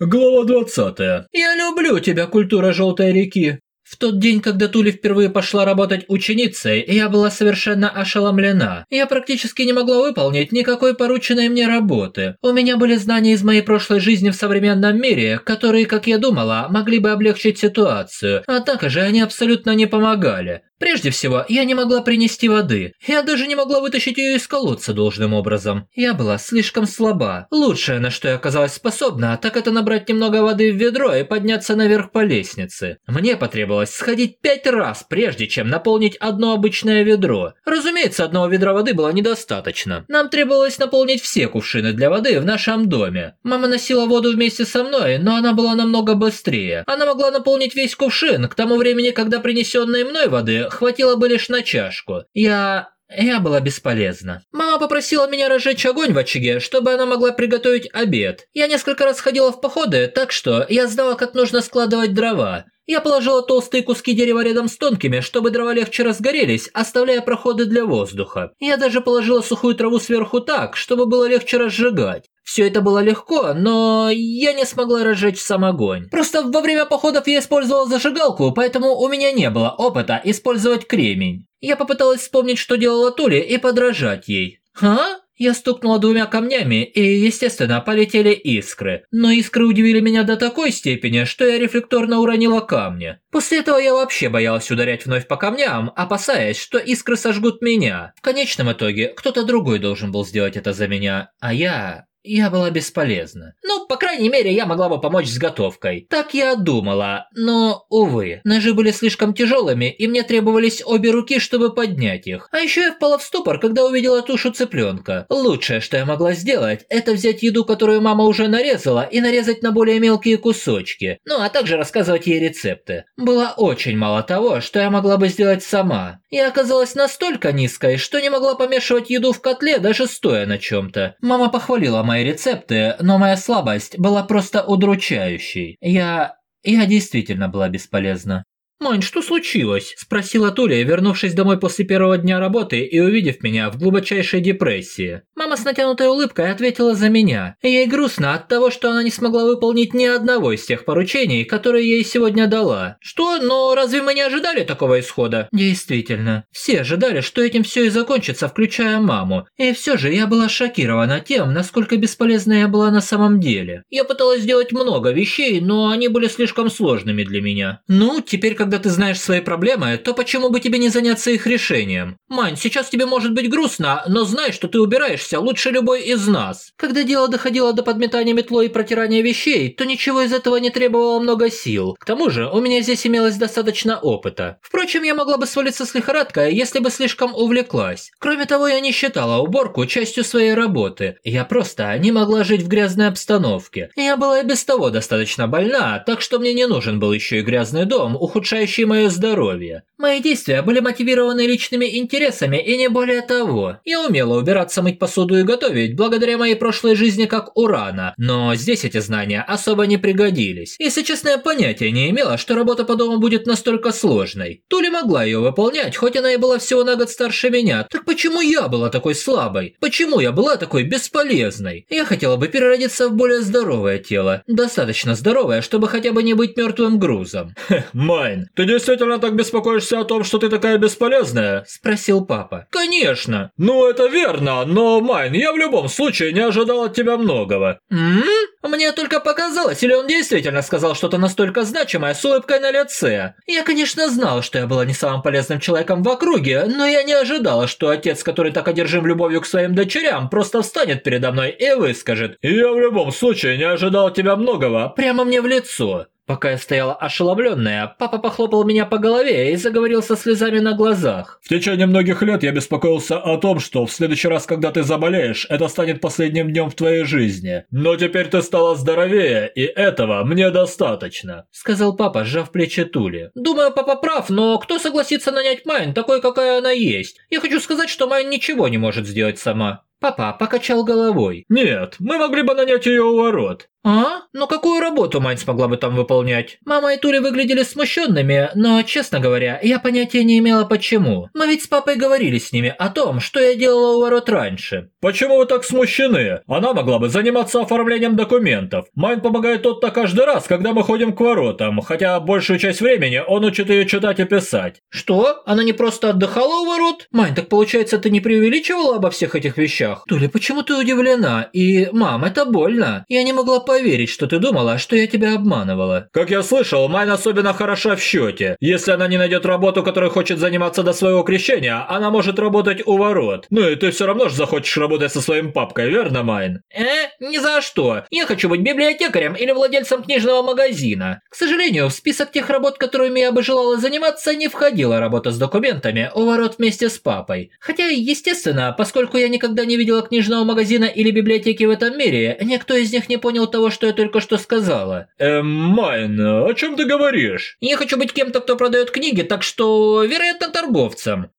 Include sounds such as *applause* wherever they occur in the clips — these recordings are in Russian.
Глава 20. Я люблю тебя, культура Желтой реки. В тот день, когда Тули впервые пошла работать ученицей, я была совершенно ошеломлена. Я практически не могла выполнить никакой порученной мне работы. У меня были знания из моей прошлой жизни в современном мире, которые, как я думала, могли бы облегчить ситуацию, однако же они абсолютно не помогали. Прежде всего, я не могла принести воды. Я даже не могла вытащить ее из колодца должным образом. Я была слишком слаба. Лучшее, на что я оказалась способна, так это набрать немного воды в ведро и подняться наверх по лестнице. Мне потребовалось сходить пять раз, прежде чем наполнить одно обычное ведро. Разумеется, одного ведра воды было недостаточно. Нам требовалось наполнить все кувшины для воды в нашем доме. Мама носила воду вместе со мной, но она была намного быстрее. Она могла наполнить весь кувшин к тому времени, когда принесенной мной воды хватило бы лишь на чашку. Я... Я была бесполезна. Мама попросила меня разжечь огонь в очаге, чтобы она могла приготовить обед. Я несколько раз ходила в походы, так что я знала, как нужно складывать дрова. Я положила толстые куски дерева рядом с тонкими, чтобы дрова легче разгорелись, оставляя проходы для воздуха. Я даже положила сухую траву сверху так, чтобы было легче разжигать. Все это было легко, но я не смогла разжечь сам огонь. Просто во время походов я использовала зажигалку, поэтому у меня не было опыта использовать кремень. Я попыталась вспомнить, что делала Тули, и подражать ей. «А?» Я стукнула двумя камнями, и, естественно, полетели искры. Но искры удивили меня до такой степени, что я рефлекторно уронила камни. После этого я вообще боялась ударять вновь по камням, опасаясь, что искры сожгут меня. В конечном итоге, кто-то другой должен был сделать это за меня, а я... Я была бесполезна. Ну, по крайней мере, я могла бы помочь с готовкой. Так я думала, но, увы, ножи были слишком тяжелыми, и мне требовались обе руки, чтобы поднять их. А еще я впала в ступор, когда увидела тушу цыпленка. Лучшее, что я могла сделать, это взять еду, которую мама уже нарезала, и нарезать на более мелкие кусочки. Ну, а также рассказывать ей рецепты. Было очень мало того, что я могла бы сделать сама. Я оказалась настолько низкой, что не могла помешивать еду в котле, даже стоя на чем-то. Мама похвалила мои рецепты, но моя слабость была просто удручающей. Я... я действительно была бесполезна. «Мань, что случилось?» – спросила Туля, вернувшись домой после первого дня работы и увидев меня в глубочайшей депрессии. Мама с натянутой улыбкой ответила за меня. Ей грустно от того, что она не смогла выполнить ни одного из тех поручений, которые ей сегодня дала. «Что? Но разве мы не ожидали такого исхода?» «Действительно. Все ожидали, что этим все и закончится, включая маму. И все же я была шокирована тем, насколько бесполезна я была на самом деле. Я пыталась сделать много вещей, но они были слишком сложными для меня. Ну, теперь когда ты знаешь свои проблемы, то почему бы тебе не заняться их решением? Мань, сейчас тебе может быть грустно, но знай, что ты убираешься лучше любой из нас. Когда дело доходило до подметания метлой и протирания вещей, то ничего из этого не требовало много сил. К тому же, у меня здесь имелось достаточно опыта. Впрочем, я могла бы свалиться с лихорадкой, если бы слишком увлеклась. Кроме того, я не считала уборку частью своей работы. Я просто не могла жить в грязной обстановке. Я была и без того достаточно больна, так что мне не нужен был еще и грязный дом, ухудшающий мое здоровье. Мои действия были мотивированы личными интересами и не более того. Я умела убираться, мыть посуду и готовить благодаря моей прошлой жизни как Урано, но здесь эти знания особо не пригодились. Если честно, я понятия не имела, что работа по дому будет настолько сложной. Тули могла ее выполнять, хоть она и была всего на год старше меня. Так почему я была такой слабой? Почему я была такой бесполезной? Я хотела бы переродиться в более здоровое тело. Достаточно здоровое, чтобы хотя бы не быть мертвым грузом. *laughs* Майн, ты действительно так беспокоишься о том, что ты такая бесполезная?» – спросил папа. «Конечно!» «Ну, это верно, но, Майн, я в любом случае не ожидал от тебя многого». «М? Мне только показалось, или он действительно сказал что-то настолько значимое с улыбкой на лице? Я, конечно, знала, что я была не самым полезным человеком в округе, но я не ожидала, что отец, который так одержим любовью к своим дочерям, просто встанет передо мной и выскажет. «Я в любом случае не ожидал от тебя многого». Прямо мне в лицо. Пока я стояла ошеломленная, папа похлопал меня по голове и заговорил со слезами на глазах. «В течение многих лет я беспокоился о том, что в следующий раз, когда ты заболеешь, это станет последним днем в твоей жизни. Но теперь ты стала здоровее, и этого мне достаточно», — сказал папа, сжав плечи Тули. «Думаю, папа прав, но кто согласится нанять Майн такой, какая она есть? Я хочу сказать, что Майн ничего не может сделать сама». Папа покачал головой. «Нет, мы могли бы нанять ее у ворот». «А? Но какую работу Майн смогла бы там выполнять. Мама и Тули выглядели смущенными, но, честно говоря, я понятия не имела почему. Мы ведь с папой говорили с ними о том, что я делала у ворот раньше. Почему вы так смущены? Она могла бы заниматься оформлением документов. Майн помогает Отто каждый раз, когда мы ходим к воротам, хотя большую часть времени он учит ее читать и писать. Что? Она не просто отдыхала у ворот? Майн, так получается, ты не преувеличивала обо всех этих вещах? Тули, почему ты удивлена? И, мам, это больно. Я не могла поверить, что ты думала, что я тебя обманывала. Как я слышал, Майн особенно хороша в счете. Если она не найдет работу, которой хочет заниматься до своего крещения, она может работать у ворот. Ну и ты все равно же захочешь работать со своим папкой, верно, Майн? Э, ни за что. Я хочу быть библиотекарем или владельцем книжного магазина. К сожалению, в список тех работ, которыми я бы желала заниматься, не входила работа с документами у ворот вместе с папой. Хотя, естественно, поскольку я никогда не видела книжного магазина или библиотеки в этом мире, никто из них не понял того, что я только что сказала. Эм, Майн, о чем ты говоришь? Я хочу быть кем-то, кто продает книги, так что, вероятно, торговцем.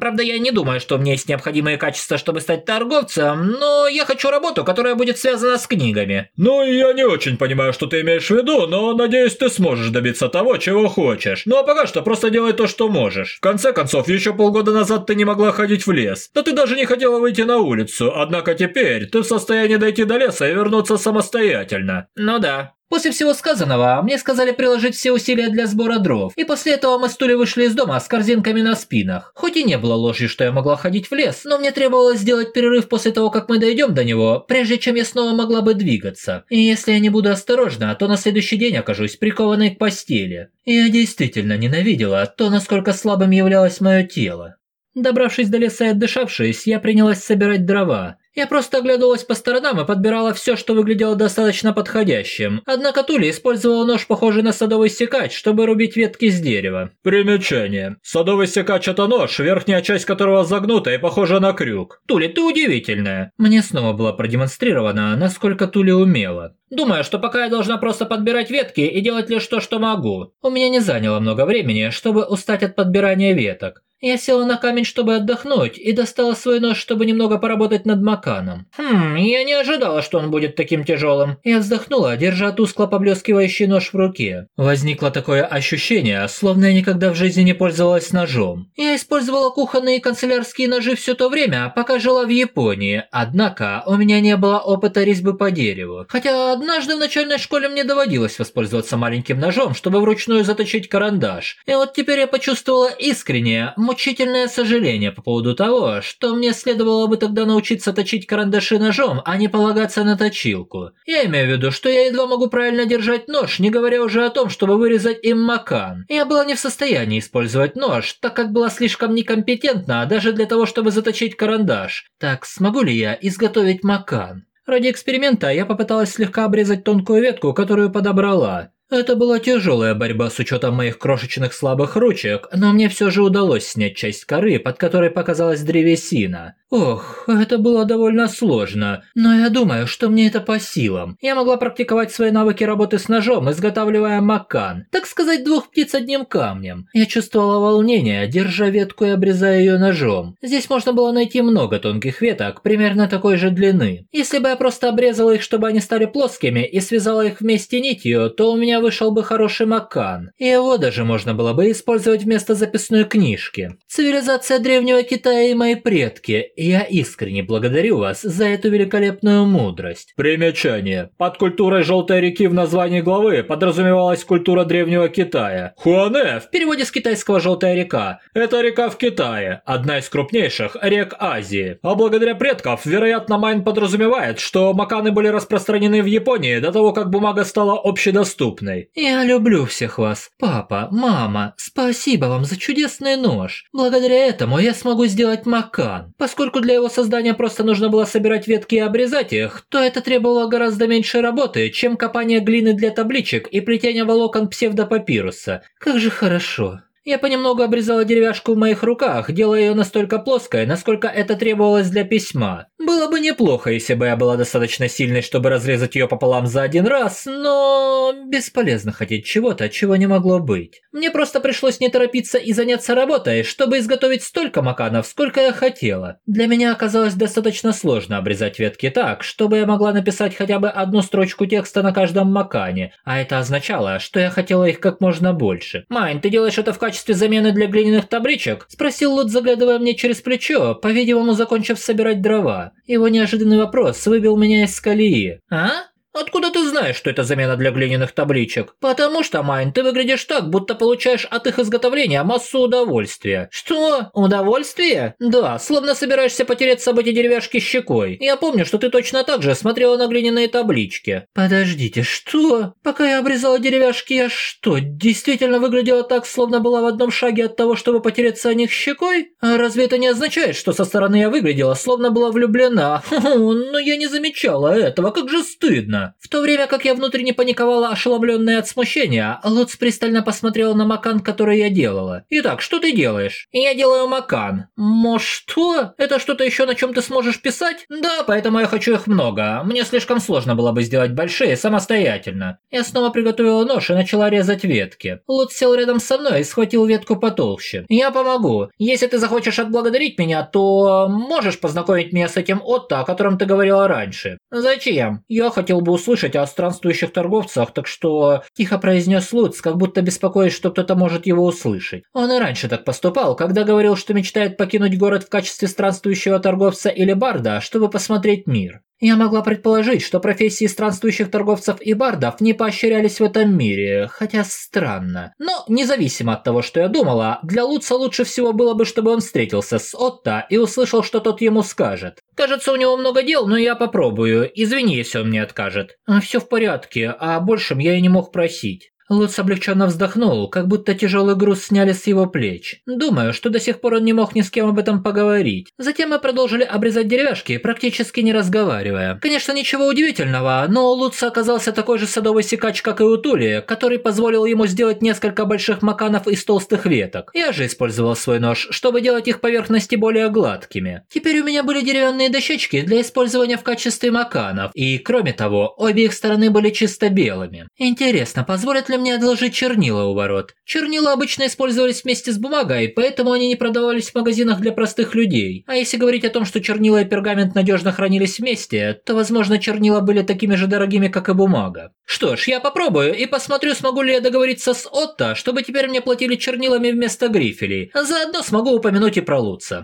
Правда, я не думаю, что у меня есть необходимые качества, чтобы стать торговцем, но я хочу работу, которая будет связана с книгами. Ну, я не очень понимаю, что ты имеешь в виду, но надеюсь, ты сможешь добиться того, чего хочешь. Ну а пока что просто делай то, что можешь. В конце концов, еще полгода назад ты не могла ходить в лес. Да ты даже не хотела выйти на улицу, однако теперь ты в состоянии дойти до леса и вернуться самостоятельно. Ну да. После всего сказанного, мне сказали приложить все усилия для сбора дров, и после этого мы с Тулей вышли из дома с корзинками на спинах. Хоть и не было ложью, что я могла ходить в лес, но мне требовалось сделать перерыв после того, как мы дойдем до него, прежде чем я снова могла бы двигаться. И если я не буду осторожна, то на следующий день окажусь прикованной к постели. Я действительно ненавидела то, насколько слабым являлось мое тело. Добравшись до леса и отдышавшись, я принялась собирать дрова. Я просто оглядывалась по сторонам и подбирала все, что выглядело достаточно подходящим. Однако Тули использовала нож, похожий на садовый секач, чтобы рубить ветки с дерева. Примечание. Садовый секач – это нож, верхняя часть которого загнута и похожа на крюк. Тули, ты удивительная. Мне снова было продемонстрировано, насколько Тули умела. Думаю, что пока я должна просто подбирать ветки и делать лишь то, что могу. У меня не заняло много времени, чтобы устать от подбирания веток. Я села на камень, чтобы отдохнуть, и достала свой нож, чтобы немного поработать над маканом. Хм, я не ожидала, что он будет таким тяжелым. Я вздохнула, держа тускло поблескивающий нож в руке. Возникло такое ощущение, словно я никогда в жизни не пользовалась ножом. Я использовала кухонные и канцелярские ножи все то время, пока жила в Японии, однако у меня не было опыта резьбы по дереву. Хотя однажды в начальной школе мне доводилось воспользоваться маленьким ножом, чтобы вручную заточить карандаш. И вот теперь я почувствовала искреннее, мучительное сожаление по поводу того, что мне следовало бы тогда научиться точить карандаши ножом, а не полагаться на точилку. Я имею в виду, что я едва могу правильно держать нож, не говоря уже о том, чтобы вырезать им макан. Я была не в состоянии использовать нож, так как была слишком некомпетентна даже для того, чтобы заточить карандаш. Так, смогу ли я изготовить макан? Ради эксперимента я попыталась слегка обрезать тонкую ветку, которую подобрала. Это была тяжелая борьба с учетом моих крошечных слабых ручек, но мне все же удалось снять часть коры, под которой показалась древесина. Ох, это было довольно сложно, но я думаю, что мне это по силам. Я могла практиковать свои навыки работы с ножом, изготавливая макан, так сказать, двух птиц одним камнем. Я чувствовала волнение, держа ветку и обрезая ее ножом. Здесь можно было найти много тонких веток, примерно такой же длины. Если бы я просто обрезала их, чтобы они стали плоскими, и связала их вместе нитью, то у меня вышел бы хороший макан. И его даже можно было бы использовать вместо записной книжки. Цивилизация древнего Китая и мои предки – я искренне благодарю вас за эту великолепную мудрость. Примечание. Под культурой Желтой реки в названии главы подразумевалась культура древнего Китая. Хуане в переводе с китайского Желтая река. Это река в Китае, одна из крупнейших рек Азии. А благодаря предков, вероятно, Майн подразумевает, что маканы были распространены в Японии до того, как бумага стала общедоступной. Я люблю всех вас. Папа, мама, спасибо вам за чудесный нож. Благодаря этому я смогу сделать макан. Поскольку для его создания просто нужно было собирать ветки и обрезать их, то это требовало гораздо меньше работы, чем копание глины для табличек и плетение волокон псевдопапируса. Как же хорошо. Я понемногу обрезала деревяшку в моих руках, делая ее настолько плоской, насколько это требовалось для письма. Было бы неплохо, если бы я была достаточно сильной, чтобы разрезать ее пополам за один раз, но бесполезно хотеть чего-то, чего не могло быть. Мне просто пришлось не торопиться и заняться работой, чтобы изготовить столько маканов, сколько я хотела. Для меня оказалось достаточно сложно обрезать ветки так, чтобы я могла написать хотя бы одну строчку текста на каждом моккане, а это означало, что я хотела их как можно больше. «Майн, ты делаешь это в качестве замены для глиняных табличек?» – спросил Лутц, заглядывая мне через плечо, по-видимому, закончив собирать дрова. Его неожиданный вопрос выбил меня из колеи. «А?» Откуда ты знаешь, что это замена для глиняных табличек? Потому что, Майн, ты выглядишь так, будто получаешь от их изготовления массу удовольствия. Что? Удовольствие? Да, словно собираешься потереться об эти деревяшки щекой. Я помню, что ты точно так же смотрела на глиняные таблички. Подождите, что? Пока я обрезала деревяшки, я что, действительно выглядела так, словно была в одном шаге от того, чтобы потереться о них щекой? А разве это не означает, что со стороны я выглядела, словно была влюблена? Но я не замечала этого, как же стыдно. В то время как я внутренне паниковала, ошеломленная от смущения, Луц пристально посмотрела на макан, который я делала. «Итак, что ты делаешь?» «Я делаю макан». «Мо что? Это что-то еще, на чем ты сможешь писать?» «Да, поэтому я хочу их много. Мне слишком сложно было бы сделать большие самостоятельно». Я снова приготовила нож и начала резать ветки. Луц сел рядом со мной и схватил ветку потолще. «Я помогу. Если ты захочешь отблагодарить меня, то можешь познакомить меня с этим Отто, о котором ты говорила раньше». «Зачем? Я хотел бы услышать о странствующих торговцах, так что...» Тихо произнес Луц, как будто беспокоясь, что кто-то может его услышать. Он и раньше так поступал, когда говорил, что мечтает покинуть город в качестве странствующего торговца или барда, чтобы посмотреть мир. Я могла предположить, что профессии странствующих торговцев и бардов не поощрялись в этом мире, хотя странно. Но, независимо от того, что я думала, для Луца лучше всего было бы, чтобы он встретился с Отто и услышал, что тот ему скажет. Кажется, у него много дел, но я попробую. Извини, если он мне откажет. Все в порядке, а большем я и не мог просить. Лутс облегченно вздохнул, как будто тяжелый груз сняли с его плеч. Думаю, что до сих пор он не мог ни с кем об этом поговорить. Затем мы продолжили обрезать деревяшки, практически не разговаривая. Конечно, ничего удивительного, но у Лутса оказался такой же садовый секач, как и у Тули, который позволил ему сделать несколько больших маканов из толстых веток. Я же использовал свой нож, чтобы делать их поверхности более гладкими. Теперь у меня были деревянные дощечки для использования в качестве маканов, и кроме того, обе их стороны были чисто белыми. Интересно, позволят ли ли мне одолжить чернила у ворот. Чернила обычно использовались вместе с бумагой, поэтому они не продавались в магазинах для простых людей. А если говорить о том, что чернила и пергамент надежно хранились вместе, то, возможно, чернила были такими же дорогими, как и бумага. Что ж, я попробую и посмотрю, смогу ли я договориться с Отто, чтобы теперь мне платили чернилами вместо грифелей. Заодно смогу упомянуть и про Луца.